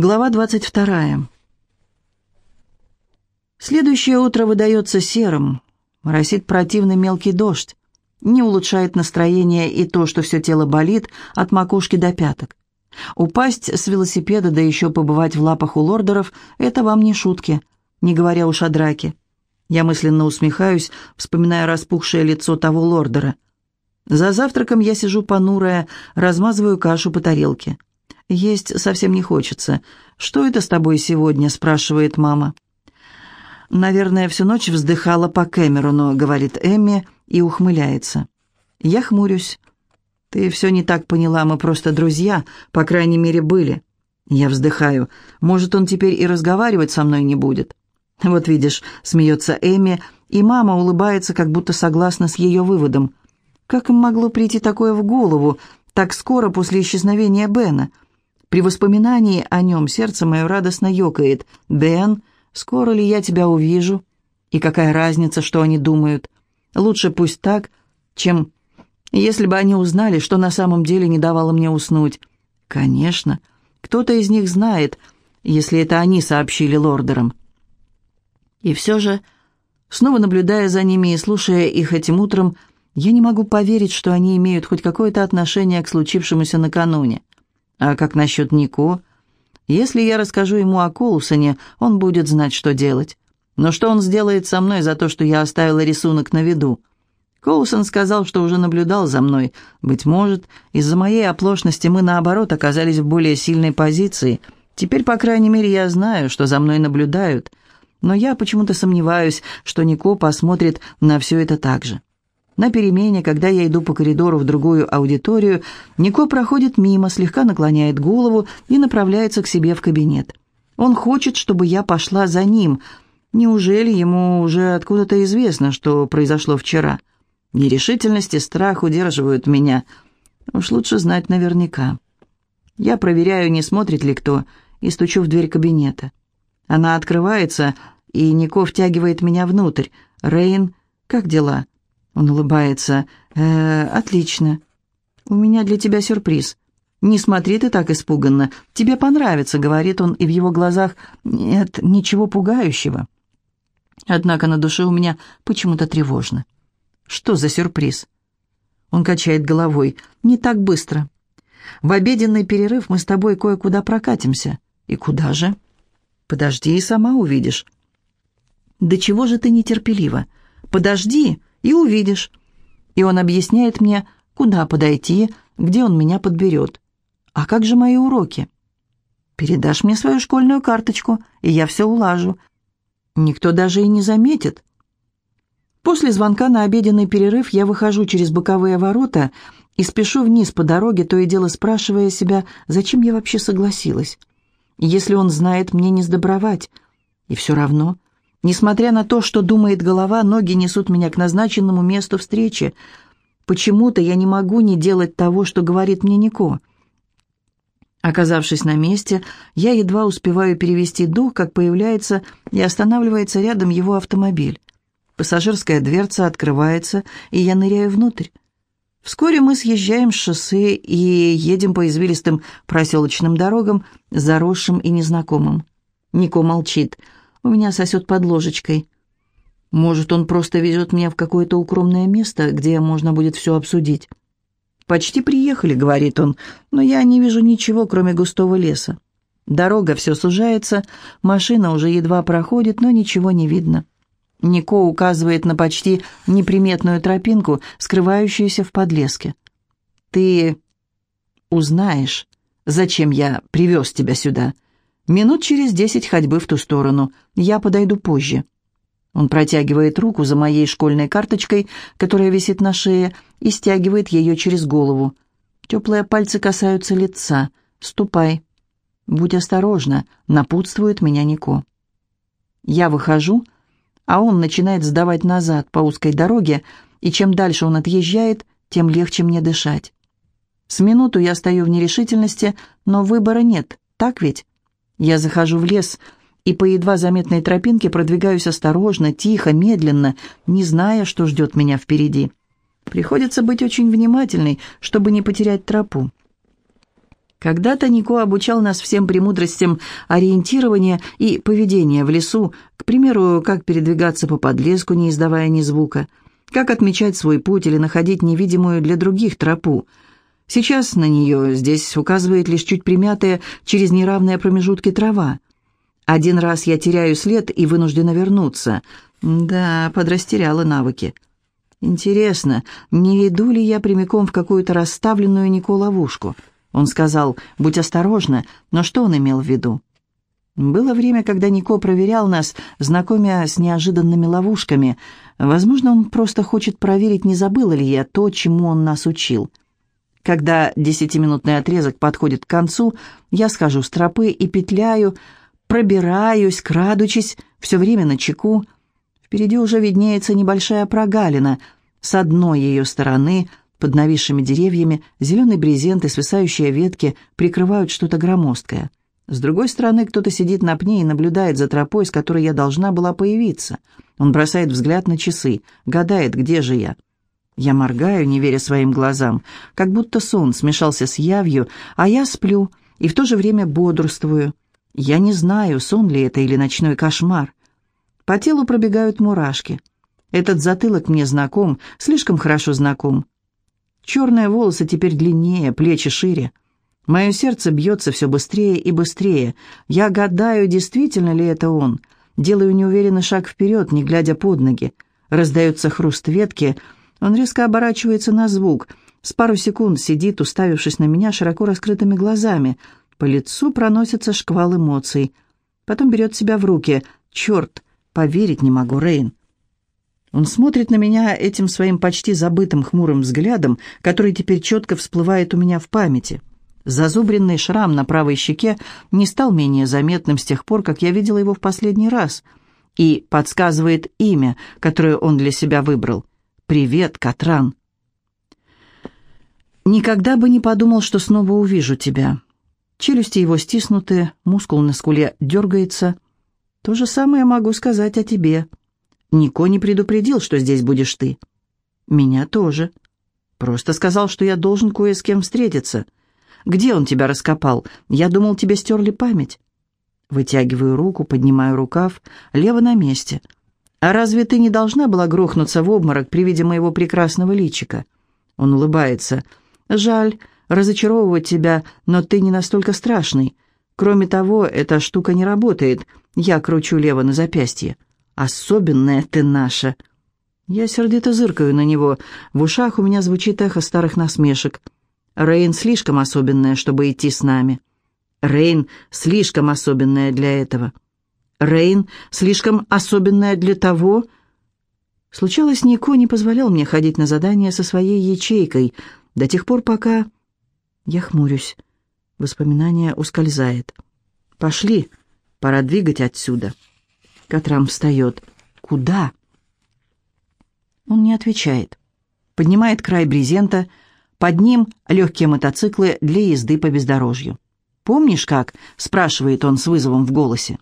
Глава 22. Следующее утро выдается серым. Моросит противный мелкий дождь. Не улучшает настроение и то, что все тело болит от макушки до пяток. Упасть с велосипеда, да еще побывать в лапах у лордеров – это вам не шутки, не говоря уж о драке. Я мысленно усмехаюсь, вспоминая распухшее лицо того лордера. За завтраком я сижу понурая, размазываю кашу по тарелке. Есть совсем не хочется. «Что это с тобой сегодня?» – спрашивает мама. «Наверное, всю ночь вздыхала по Кэмерону», — говорит Эмми и ухмыляется. Я хмурюсь. «Ты все не так поняла, мы просто друзья, по крайней мере, были». Я вздыхаю. «Может, он теперь и разговаривать со мной не будет?» «Вот видишь», — смеется Эми, и мама улыбается, как будто согласна с ее выводом. «Как им могло прийти такое в голову, так скоро после исчезновения Бена?» При воспоминании о нем сердце мое радостно ёкает. «Бен, скоро ли я тебя увижу?» И какая разница, что они думают? Лучше пусть так, чем если бы они узнали, что на самом деле не давало мне уснуть. Конечно, кто-то из них знает, если это они сообщили лордерам. И все же, снова наблюдая за ними и слушая их этим утром, я не могу поверить, что они имеют хоть какое-то отношение к случившемуся накануне. А как насчет Нико? Если я расскажу ему о Коулсоне, он будет знать, что делать. Но что он сделает со мной за то, что я оставила рисунок на виду? Коулсон сказал, что уже наблюдал за мной. Быть может, из-за моей оплошности мы, наоборот, оказались в более сильной позиции. Теперь, по крайней мере, я знаю, что за мной наблюдают. Но я почему-то сомневаюсь, что Нико посмотрит на все это так же. На перемене, когда я иду по коридору в другую аудиторию, Нико проходит мимо, слегка наклоняет голову и направляется к себе в кабинет. Он хочет, чтобы я пошла за ним. Неужели ему уже откуда-то известно, что произошло вчера? Нерешительность и страх удерживают меня. Уж лучше знать наверняка. Я проверяю, не смотрит ли кто, и стучу в дверь кабинета. Она открывается, и Нико втягивает меня внутрь. «Рейн, как дела?» Он улыбается. «Э, отлично. У меня для тебя сюрприз. Не смотри ты так испуганно. Тебе понравится», — говорит он, и в его глазах нет ничего пугающего. Однако на душе у меня почему-то тревожно. «Что за сюрприз?» Он качает головой. «Не так быстро. В обеденный перерыв мы с тобой кое-куда прокатимся». «И куда же?» «Подожди и сама увидишь». «Да чего же ты нетерпелива? Подожди!» И увидишь». И он объясняет мне, куда подойти, где он меня подберет. «А как же мои уроки?» «Передашь мне свою школьную карточку, и я все улажу. Никто даже и не заметит». После звонка на обеденный перерыв я выхожу через боковые ворота и спешу вниз по дороге, то и дело спрашивая себя, зачем я вообще согласилась. Если он знает, мне не сдобровать. И все равно Несмотря на то, что думает голова, ноги несут меня к назначенному месту встречи. Почему-то я не могу не делать того, что говорит мне Нико. Оказавшись на месте, я едва успеваю перевести дух, как появляется и останавливается рядом его автомобиль. Пассажирская дверца открывается, и я ныряю внутрь. Вскоре мы съезжаем с шоссе и едем по извилистым проселочным дорогам, заросшим и незнакомым. Нико молчит — у меня сосет под ложечкой. Может, он просто везет меня в какое-то укромное место, где можно будет все обсудить. «Почти приехали», — говорит он, — «но я не вижу ничего, кроме густого леса. Дорога все сужается, машина уже едва проходит, но ничего не видно». Нико указывает на почти неприметную тропинку, скрывающуюся в подлеске. «Ты узнаешь, зачем я привез тебя сюда», Минут через десять ходьбы в ту сторону. Я подойду позже. Он протягивает руку за моей школьной карточкой, которая висит на шее, и стягивает ее через голову. Теплые пальцы касаются лица. «Ступай». «Будь осторожна», — напутствует меня Нико. Я выхожу, а он начинает сдавать назад по узкой дороге, и чем дальше он отъезжает, тем легче мне дышать. С минуту я стою в нерешительности, но выбора нет, так ведь? Я захожу в лес и по едва заметной тропинке продвигаюсь осторожно, тихо, медленно, не зная, что ждет меня впереди. Приходится быть очень внимательной, чтобы не потерять тропу. Когда-то Нико обучал нас всем премудростям ориентирования и поведения в лесу, к примеру, как передвигаться по подлеску, не издавая ни звука, как отмечать свой путь или находить невидимую для других тропу. Сейчас на нее здесь указывает лишь чуть примятая через неравные промежутки трава. Один раз я теряю след и вынуждена вернуться. Да, подрастеряла навыки. Интересно, не веду ли я прямиком в какую-то расставленную Нико ловушку?» Он сказал «Будь осторожна», но что он имел в виду? Было время, когда Нико проверял нас, знакомя с неожиданными ловушками. Возможно, он просто хочет проверить, не забыла ли я то, чему он нас учил. Когда десятиминутный отрезок подходит к концу, я схожу с тропы и петляю, пробираюсь, крадучись, все время на чеку. Впереди уже виднеется небольшая прогалина. С одной ее стороны под нависшими деревьями зеленый брезент и свисающие ветки прикрывают что-то громоздкое. С другой стороны, кто-то сидит на пне и наблюдает за тропой, с которой я должна была появиться. Он бросает взгляд на часы, гадает, где же я. Я моргаю, не веря своим глазам, как будто сон смешался с явью, а я сплю и в то же время бодрствую. Я не знаю, сон ли это или ночной кошмар. По телу пробегают мурашки. Этот затылок мне знаком, слишком хорошо знаком. Черные волосы теперь длиннее, плечи шире. Мое сердце бьется все быстрее и быстрее. Я гадаю, действительно ли это он. Делаю неуверенный шаг вперед, не глядя под ноги. Раздается хруст ветки. Он резко оборачивается на звук. С пару секунд сидит, уставившись на меня широко раскрытыми глазами. По лицу проносится шквал эмоций. Потом берет себя в руки. «Черт, поверить не могу, Рейн. Он смотрит на меня этим своим почти забытым хмурым взглядом, который теперь четко всплывает у меня в памяти. Зазубренный шрам на правой щеке не стал менее заметным с тех пор, как я видела его в последний раз, и подсказывает имя, которое он для себя выбрал. «Привет, Катран». «Никогда бы не подумал, что снова увижу тебя». Челюсти его стиснуты, мускул на скуле дергается. «То же самое могу сказать о тебе». Нико не предупредил, что здесь будешь ты. Меня тоже. Просто сказал, что я должен кое с кем встретиться. Где он тебя раскопал? Я думал, тебе стерли память. Вытягиваю руку, поднимаю рукав, лево на месте. А разве ты не должна была грохнуться в обморок при виде моего прекрасного личика? Он улыбается. Жаль разочаровывать тебя, но ты не настолько страшный. Кроме того, эта штука не работает. Я кручу лево на запястье. Особенная ты наша!» Я сердито зыркаю на него. В ушах у меня звучит эхо старых насмешек. Рейн слишком особенная, чтобы идти с нами. Рейн слишком особенная для этого. Рейн слишком особенная для того... Случалось, Нико не позволял мне ходить на задания со своей ячейкой до тех пор, пока... Я хмурюсь. Воспоминание ускользает. «Пошли, пора двигать отсюда». Катрам встает. «Куда?» Он не отвечает. Поднимает край брезента. Под ним легкие мотоциклы для езды по бездорожью. «Помнишь, как?» — спрашивает он с вызовом в голосе.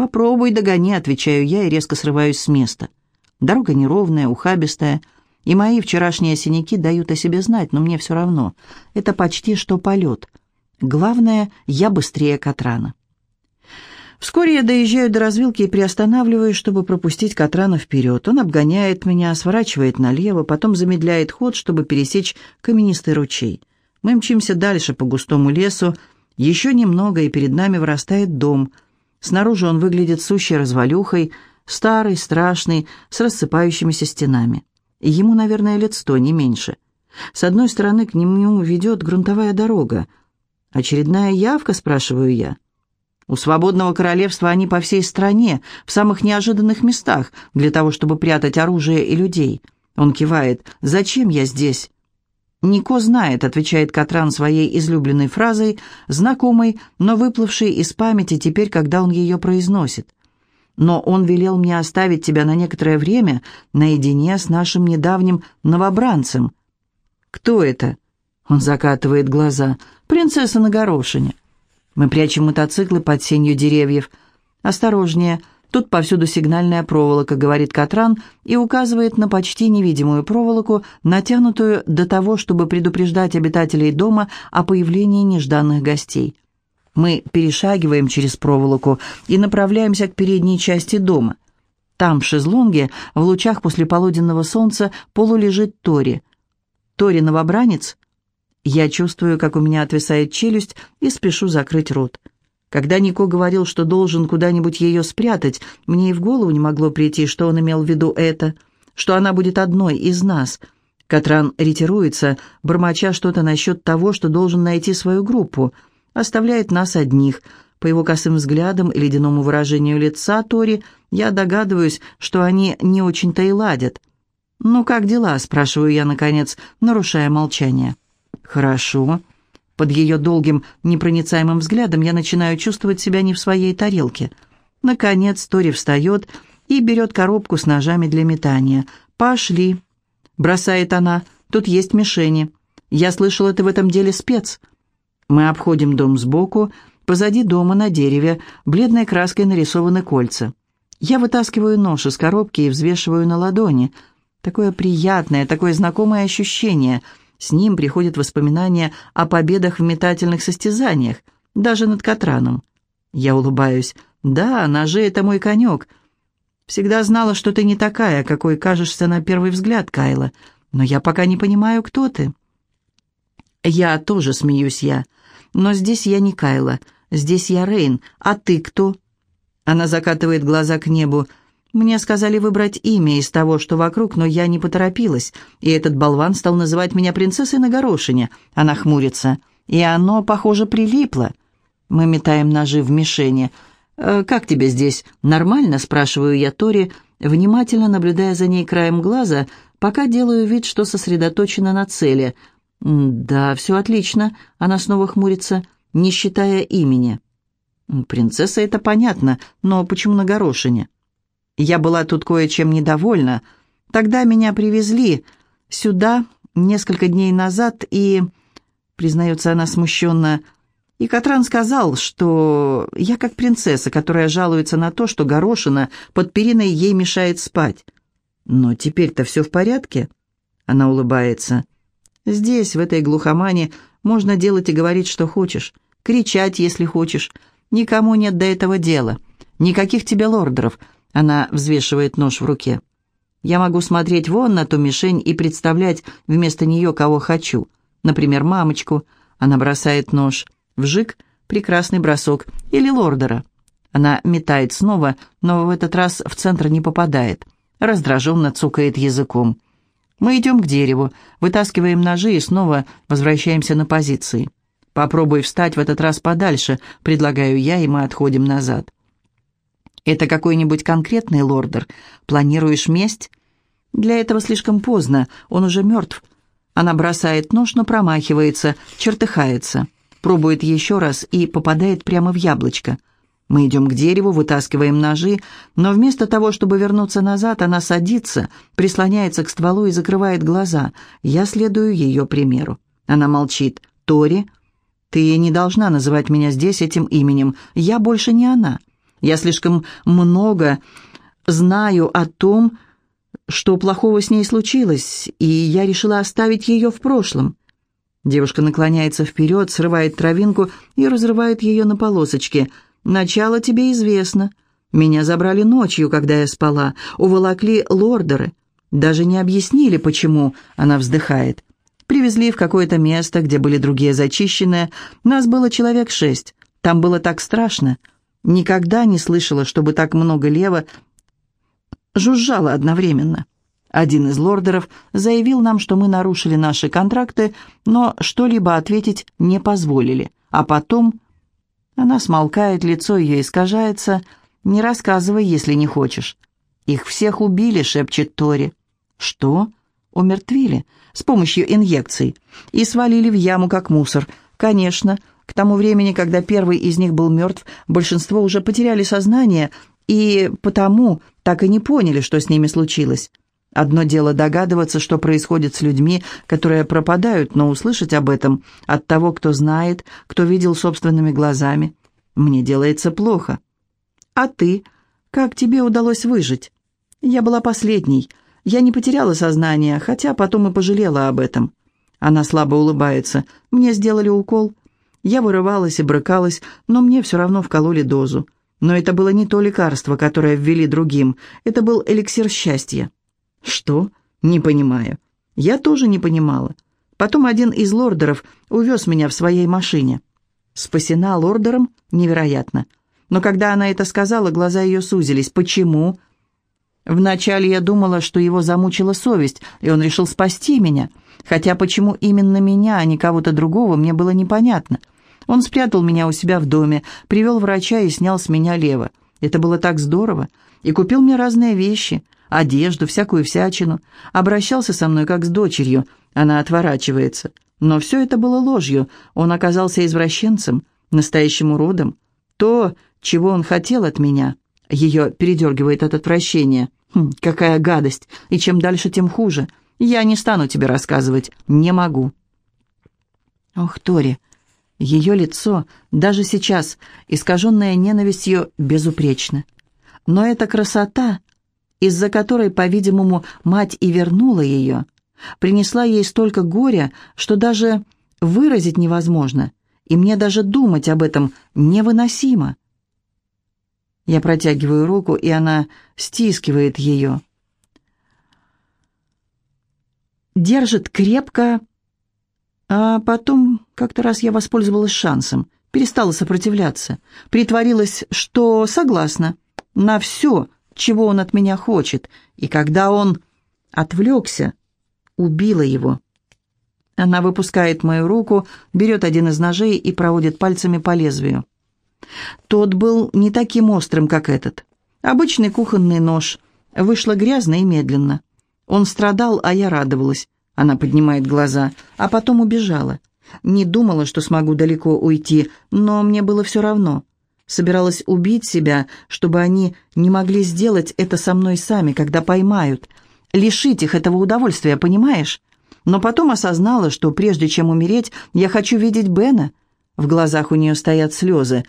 «Попробуй догони», — отвечаю я и резко срываюсь с места. Дорога неровная, ухабистая, и мои вчерашние синяки дают о себе знать, но мне все равно. Это почти что полет. Главное, я быстрее Катрана. Вскоре я доезжаю до развилки и приостанавливаюсь, чтобы пропустить Катрана вперед. Он обгоняет меня, сворачивает налево, потом замедляет ход, чтобы пересечь каменистый ручей. Мы мчимся дальше по густому лесу. Еще немного, и перед нами вырастает дом. Снаружи он выглядит сущей развалюхой, старый, страшный, с рассыпающимися стенами. Ему, наверное, лет сто, не меньше. С одной стороны к нему ведет грунтовая дорога. «Очередная явка?» – спрашиваю я. У свободного королевства они по всей стране, в самых неожиданных местах, для того, чтобы прятать оружие и людей. Он кивает. «Зачем я здесь?» «Нико знает», — отвечает Катран своей излюбленной фразой, знакомой, но выплывшей из памяти теперь, когда он ее произносит. «Но он велел мне оставить тебя на некоторое время наедине с нашим недавним новобранцем». «Кто это?» Он закатывает глаза. «Принцесса на горошине». Мы прячем мотоциклы под сенью деревьев. Осторожнее, Тут повсюду сигнальная проволока, говорит Катран, и указывает на почти невидимую проволоку, натянутую до того, чтобы предупреждать обитателей дома о появлении нежданных гостей. Мы перешагиваем через проволоку и направляемся к передней части дома. Там, в шезлонге, в лучах послеполуденного солнца, полулежит Тори. Тори новобранец? Я чувствую, как у меня отвисает челюсть, и спешу закрыть рот. Когда Нико говорил, что должен куда-нибудь ее спрятать, мне и в голову не могло прийти, что он имел в виду это, что она будет одной из нас. Катран ретируется, бормоча что-то насчет того, что должен найти свою группу, оставляет нас одних. По его косым взглядам и ледяному выражению лица Тори я догадываюсь, что они не очень-то и ладят. «Ну, как дела?» – спрашиваю я, наконец, нарушая молчание. «Хорошо», под ее долгим, непроницаемым взглядом я начинаю чувствовать себя не в своей тарелке. Наконец Тори встает и берет коробку с ножами для метания. «Пошли!» — бросает она. «Тут есть мишени. Я слышал, это в этом деле спец». Мы обходим дом сбоку. Позади дома на дереве бледной краской нарисованы кольца. Я вытаскиваю нож из коробки и взвешиваю на ладони. Такое приятное, такое знакомое ощущение — с ним приходят воспоминания о победах в метательных состязаниях, даже над Катраном. Я улыбаюсь. «Да, ножи — это мой конек. Всегда знала, что ты не такая, какой кажешься на первый взгляд, Кайла. Но я пока не понимаю, кто ты». «Я тоже смеюсь я. Но здесь я не Кайла. Здесь я Рейн. А ты кто?» Она закатывает глаза к небу. Мне сказали выбрать имя из того, что вокруг, но я не поторопилась, и этот болван стал называть меня принцессой на горошине. Она хмурится. И оно, похоже, прилипло. Мы метаем ножи в мишени. «Э, «Как тебе здесь? Нормально?» – спрашиваю я Тори, внимательно наблюдая за ней краем глаза, пока делаю вид, что сосредоточена на цели. «Да, все отлично», – она снова хмурится, не считая имени. «Принцесса, это понятно, но почему на горошине?» Я была тут кое-чем недовольна. Тогда меня привезли сюда несколько дней назад, и, признается она смущенно, и Катран сказал, что я как принцесса, которая жалуется на то, что горошина под периной ей мешает спать. Но теперь-то все в порядке? Она улыбается. Здесь, в этой глухомане, можно делать и говорить, что хочешь. Кричать, если хочешь. Никому нет до этого дела. Никаких тебе лордеров. Она взвешивает нож в руке. Я могу смотреть вон на ту мишень и представлять вместо нее кого хочу. Например, мамочку. Она бросает нож. Вжик — прекрасный бросок. Или лордера. Она метает снова, но в этот раз в центр не попадает. Раздраженно цукает языком. Мы идем к дереву, вытаскиваем ножи и снова возвращаемся на позиции. «Попробуй встать в этот раз подальше», — предлагаю я, и мы отходим назад. Это какой-нибудь конкретный лордер? Планируешь месть? Для этого слишком поздно, он уже мертв. Она бросает нож, но промахивается, чертыхается. Пробует еще раз и попадает прямо в яблочко. Мы идем к дереву, вытаскиваем ножи, но вместо того, чтобы вернуться назад, она садится, прислоняется к стволу и закрывает глаза. Я следую ее примеру. Она молчит. «Тори, ты не должна называть меня здесь этим именем. Я больше не она. Я слишком много знаю о том, что плохого с ней случилось, и я решила оставить ее в прошлом. Девушка наклоняется вперед, срывает травинку и разрывает ее на полосочки. «Начало тебе известно. Меня забрали ночью, когда я спала. Уволокли лордеры. Даже не объяснили, почему», — она вздыхает. «Привезли в какое-то место, где были другие зачищенные. Нас было человек шесть. Там было так страшно. Никогда не слышала, чтобы так много лева жужжало одновременно. Один из лордеров заявил нам, что мы нарушили наши контракты, но что-либо ответить не позволили. А потом... Она смолкает, лицо ее искажается. «Не рассказывай, если не хочешь». «Их всех убили», — шепчет Тори. «Что?» «Умертвили. С помощью инъекций. И свалили в яму, как мусор. Конечно, к тому времени, когда первый из них был мертв, большинство уже потеряли сознание и потому так и не поняли, что с ними случилось. Одно дело догадываться, что происходит с людьми, которые пропадают, но услышать об этом от того, кто знает, кто видел собственными глазами, мне делается плохо. А ты? Как тебе удалось выжить?» «Я была последней. Я не потеряла сознание, хотя потом и пожалела об этом». Она слабо улыбается. «Мне сделали укол. Я вырывалась и брыкалась, но мне все равно вкололи дозу. Но это было не то лекарство, которое ввели другим. Это был эликсир счастья». «Что? Не понимаю». «Я тоже не понимала. Потом один из лордеров увез меня в своей машине». «Спасена лордером? Невероятно». Но когда она это сказала, глаза ее сузились. «Почему?» Вначале я думала, что его замучила совесть, и он решил спасти меня. Хотя почему именно меня, а не кого-то другого, мне было непонятно. Он спрятал меня у себя в доме, привел врача и снял с меня лево. Это было так здорово. И купил мне разные вещи, одежду, всякую всячину. Обращался со мной как с дочерью. Она отворачивается. Но все это было ложью. Он оказался извращенцем, настоящим уродом. То, чего он хотел от меня, ее передергивает от отвращения. Хм, какая гадость! И чем дальше, тем хуже. Я не стану тебе рассказывать. Не могу. Ох, Тори, ее лицо, даже сейчас, искаженное ненавистью, безупречно. Но эта красота, из-за которой, по-видимому, мать и вернула ее, принесла ей столько горя, что даже выразить невозможно, и мне даже думать об этом невыносимо. Я протягиваю руку, и она стискивает ее. Держит крепко, а потом как-то раз я воспользовалась шансом, перестала сопротивляться, притворилась, что согласна на все, чего он от меня хочет, и когда он отвлекся, убила его. Она выпускает мою руку, берет один из ножей и проводит пальцами по лезвию. Тот был не таким острым, как этот. Обычный кухонный нож. Вышло грязно и медленно. Он страдал, а я радовалась. Она поднимает глаза, а потом убежала. Не думала, что смогу далеко уйти, но мне было все равно. Собиралась убить себя, чтобы они не могли сделать это со мной сами, когда поймают. Лишить их этого удовольствия, понимаешь? Но потом осознала, что прежде чем умереть, я хочу видеть Бена. В глазах у нее стоят слезы.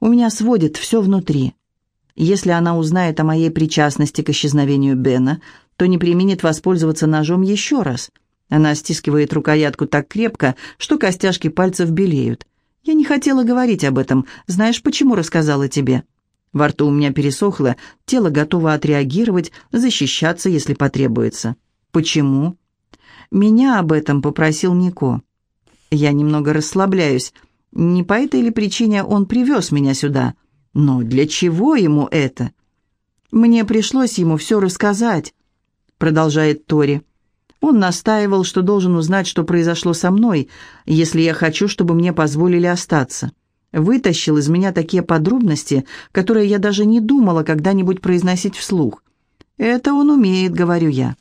У меня сводит все внутри. Если она узнает о моей причастности к исчезновению Бена, то не применит воспользоваться ножом еще раз. Она стискивает рукоятку так крепко, что костяшки пальцев белеют. Я не хотела говорить об этом. Знаешь, почему рассказала тебе? Во рту у меня пересохло, тело готово отреагировать, защищаться, если потребуется. Почему? Меня об этом попросил Нико. Я немного расслабляюсь. Не по этой ли причине он привез меня сюда? Но для чего ему это? Мне пришлось ему все рассказать продолжает Тори. Он настаивал, что должен узнать, что произошло со мной, если я хочу, чтобы мне позволили остаться. Вытащил из меня такие подробности, которые я даже не думала когда-нибудь произносить вслух. «Это он умеет», — говорю я.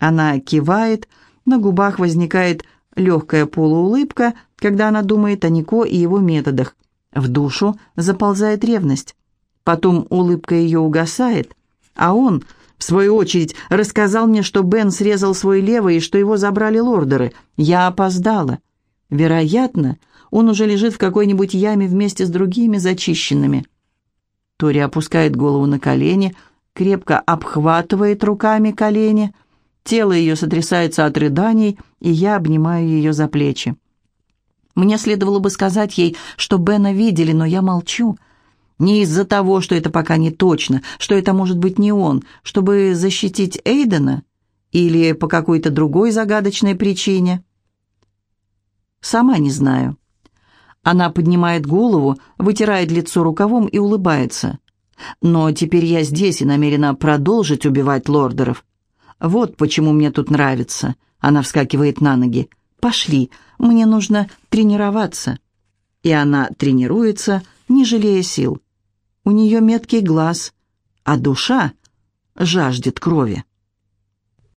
Она кивает, на губах возникает легкая полуулыбка, когда она думает о Нико и его методах. В душу заползает ревность. Потом улыбка ее угасает, а он в свою очередь, рассказал мне, что Бен срезал свой левый и что его забрали лордеры. Я опоздала. Вероятно, он уже лежит в какой-нибудь яме вместе с другими зачищенными. Тори опускает голову на колени, крепко обхватывает руками колени. Тело ее сотрясается от рыданий, и я обнимаю ее за плечи. Мне следовало бы сказать ей, что Бена видели, но я молчу. Не из-за того, что это пока не точно, что это может быть не он, чтобы защитить Эйдена или по какой-то другой загадочной причине. Сама не знаю. Она поднимает голову, вытирает лицо рукавом и улыбается. Но теперь я здесь и намерена продолжить убивать лордеров. Вот почему мне тут нравится. Она вскакивает на ноги. Пошли, мне нужно тренироваться. И она тренируется, не жалея сил. У нее меткий глаз, а душа жаждет крови.